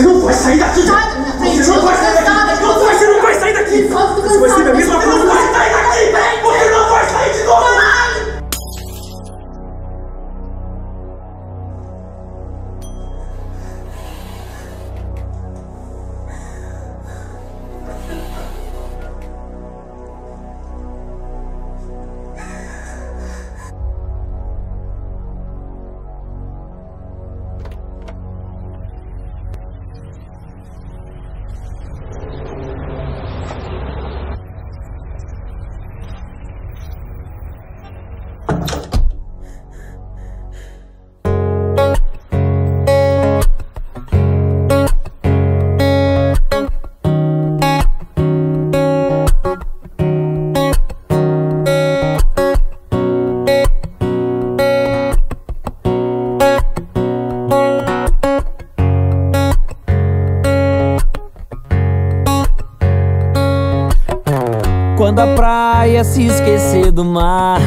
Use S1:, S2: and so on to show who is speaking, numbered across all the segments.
S1: 你说
S2: 我是谁的孙
S1: 子你
S2: 说我是孙
S1: 子
S2: 你给我跪下我跪下你给我跪下
S3: Quando a praia se esquecer do mar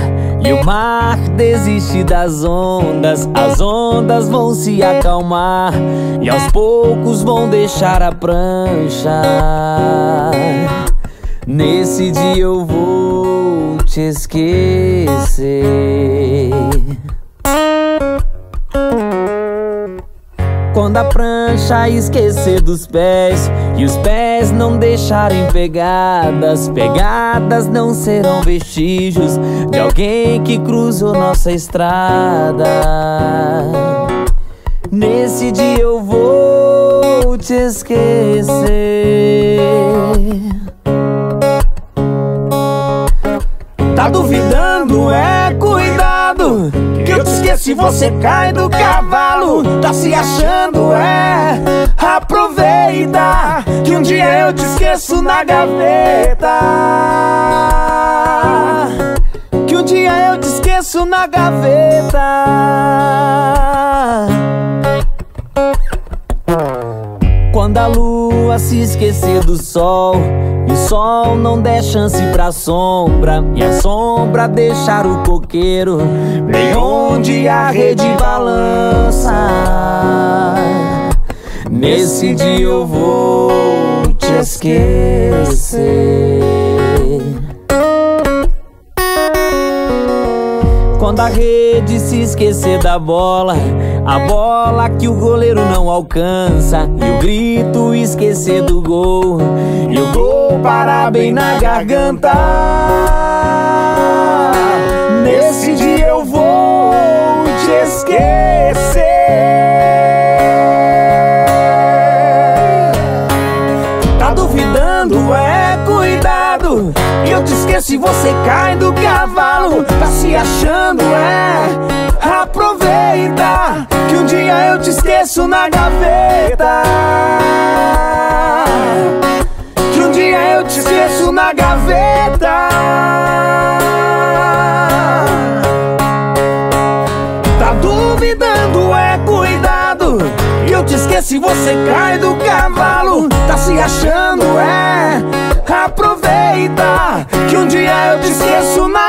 S3: e o mar desistir das ondas, as ondas vão se acalmar e aos poucos vão deixar a prancha. Nesse dia eu vou te esquecer. Quando a prancha esquecer dos pés e os pés não deixarem pegadas, pegadas não serão vestígios de alguém que cruzou nossa estrada. Nesse dia eu vou te esquecer. Você cai do cavalo Tá se achando? É Aproveita Que um dia eu te esqueço na gaveta Que um dia eu te esqueço na gaveta quando a lua se esquecer do sol. E o sol não der chance pra sombra. E a sombra deixar o coqueiro. Bem onde a rede balança. Nesse dia eu vou te esquecer Quando a rede se esquecer da bola, a bola que o goleiro não alcança, e o grito esquecer do gol, e o gol parar bem na garganta. Nesse dia eu vou te esquecer. Eu te esqueço e você cai do cavalo. Tá se achando? É. Aproveita. Que um dia eu te esqueço na gaveta. Que um dia eu te esqueço na gaveta. Tá duvidando, é cuidado. Eu te esqueci, você cai do cavalo. Tá se achando, é. Aproveita. Que um dia eu te esqueço na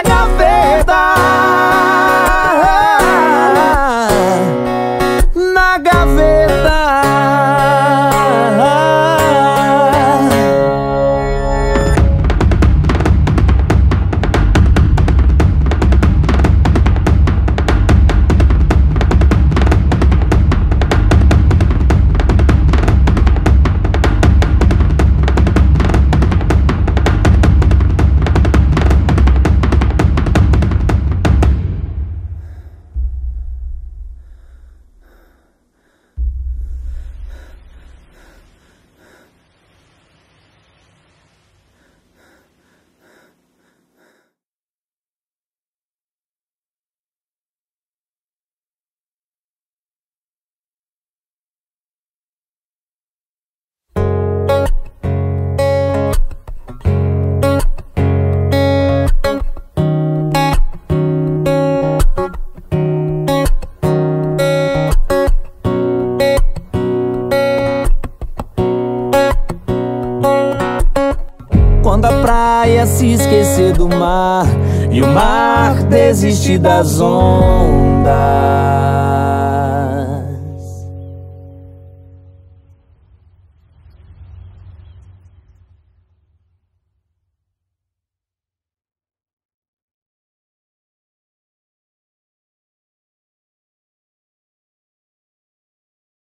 S3: se esquecer do mar e o mar desistir das ondas.